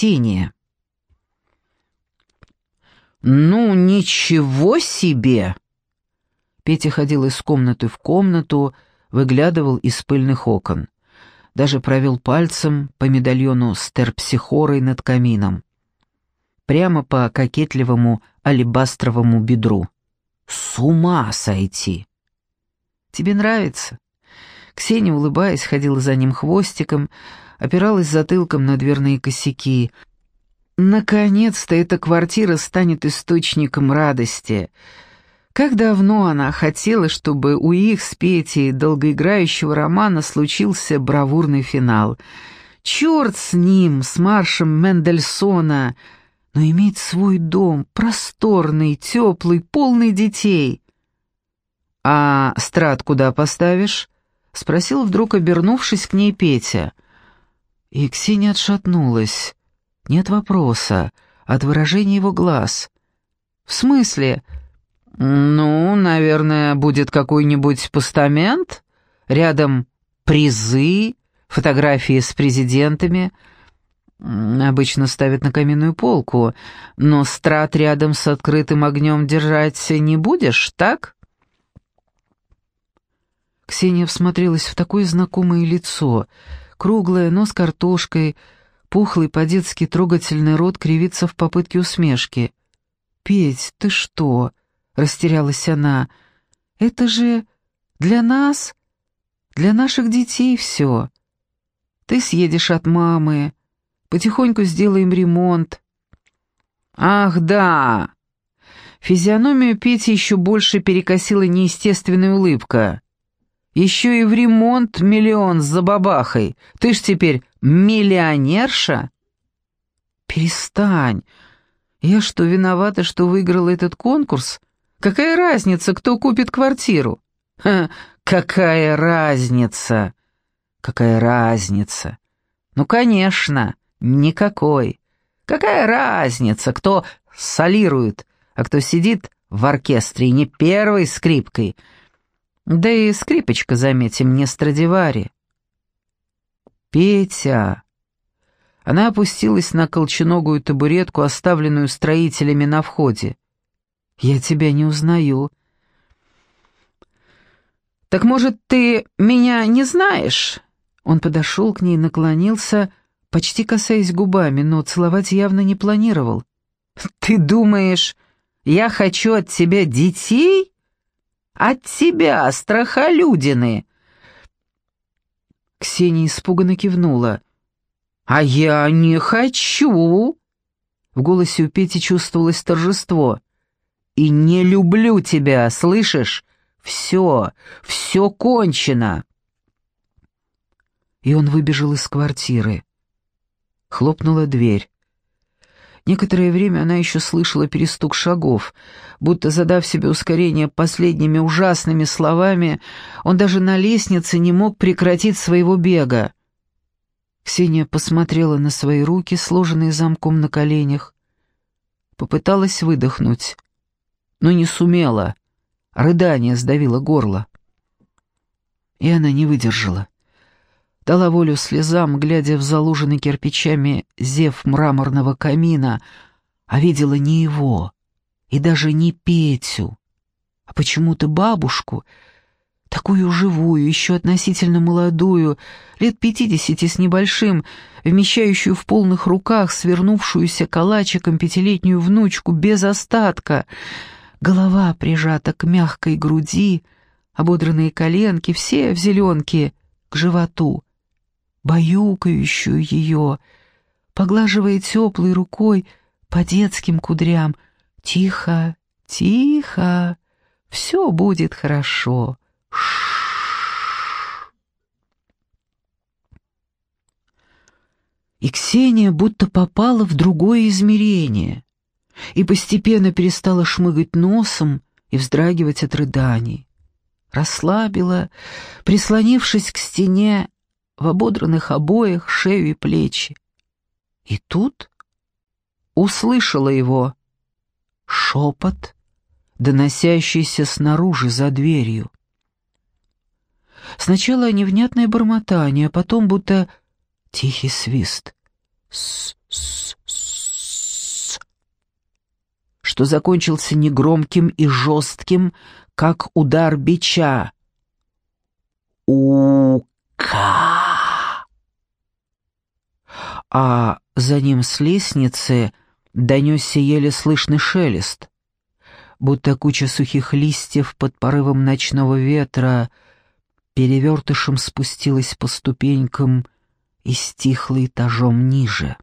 Ксения. «Ну, ничего себе!» Петя ходил из комнаты в комнату, выглядывал из пыльных окон. Даже провел пальцем по медальону с терпсихорой над камином. Прямо по кокетливому алебастровому бедру. С ума сойти! «Тебе нравится?» Ксения, улыбаясь, ходила за ним хвостиком, опиралась затылком на дверные косяки. Наконец-то эта квартира станет источником радости. Как давно она хотела, чтобы у их с Петей долгоиграющего романа случился бравурный финал. Черт с ним, с маршем Мендельсона, но иметь свой дом, просторный, теплый, полный детей. «А страт куда поставишь?» — спросил вдруг, обернувшись к ней Петя. И Ксения отшатнулась. Нет вопроса, от выражения его глаз. «В смысле?» «Ну, наверное, будет какой-нибудь постамент? Рядом призы, фотографии с президентами?» Обычно ставят на каминную полку, но страт рядом с открытым огнем держать не будешь, так?» Ксения всмотрелась в такое знакомое лицо, круглое, нос картошкой, пухлый по-детски трогательный рот кривится в попытке усмешки. «Петь, ты что?» — растерялась она. «Это же для нас, для наших детей все. Ты съедешь от мамы, потихоньку сделаем ремонт». «Ах, да!» Физиономию Пети еще больше перекосила неестественная улыбка. Еще и в ремонт миллион за бабахой. Ты ж теперь миллионерша?» «Перестань. Я что, виновата, что выиграла этот конкурс? Какая разница, кто купит квартиру?» Ха, какая разница? Какая разница? Ну, конечно, никакой. Какая разница, кто солирует, а кто сидит в оркестре не первой скрипкой — да и скрипочка, заметим, не Страдивари. «Петя!» Она опустилась на колченогую табуретку, оставленную строителями на входе. «Я тебя не узнаю». «Так, может, ты меня не знаешь?» Он подошел к ней, наклонился, почти касаясь губами, но целовать явно не планировал. «Ты думаешь, я хочу от тебя детей?» От тебя, страхолюдины!» Ксения испуганно кивнула. «А я не хочу!» В голосе у Пети чувствовалось торжество. «И не люблю тебя, слышишь? Все, все кончено!» И он выбежал из квартиры. Хлопнула дверь. Некоторое время она еще слышала перестук шагов, будто задав себе ускорение последними ужасными словами, он даже на лестнице не мог прекратить своего бега. Ксения посмотрела на свои руки, сложенные замком на коленях. Попыталась выдохнуть, но не сумела. Рыдание сдавило горло. И она не выдержала дала волю слезам, глядя в заложенный кирпичами зев мраморного камина, а видела не его и даже не Петю, а почему-то бабушку, такую живую, еще относительно молодую, лет пятидесяти с небольшим, вмещающую в полных руках свернувшуюся калачиком пятилетнюю внучку без остатка, голова прижата к мягкой груди, ободранные коленки, все в зеленке, к животу, баюкающую ее, поглаживая теплой рукой по детским кудрям. «Тихо, тихо, все будет хорошо. Ш И Ксения будто попала в другое измерение и постепенно перестала шмыгать носом и вздрагивать от рыданий. Расслабила, прислонившись к стене в ободранных обоях, шею и плечи. И тут услышала его шепот, доносящийся снаружи за дверью. Сначала невнятное бормотание, а потом будто тихий свист. С-с-с. Что закончился негромким и жестким, как удар бича. У-ка! А за ним с лестницы донесся еле слышный шелест, будто куча сухих листьев под порывом ночного ветра перевертышем спустилась по ступенькам и стихла этажом ниже.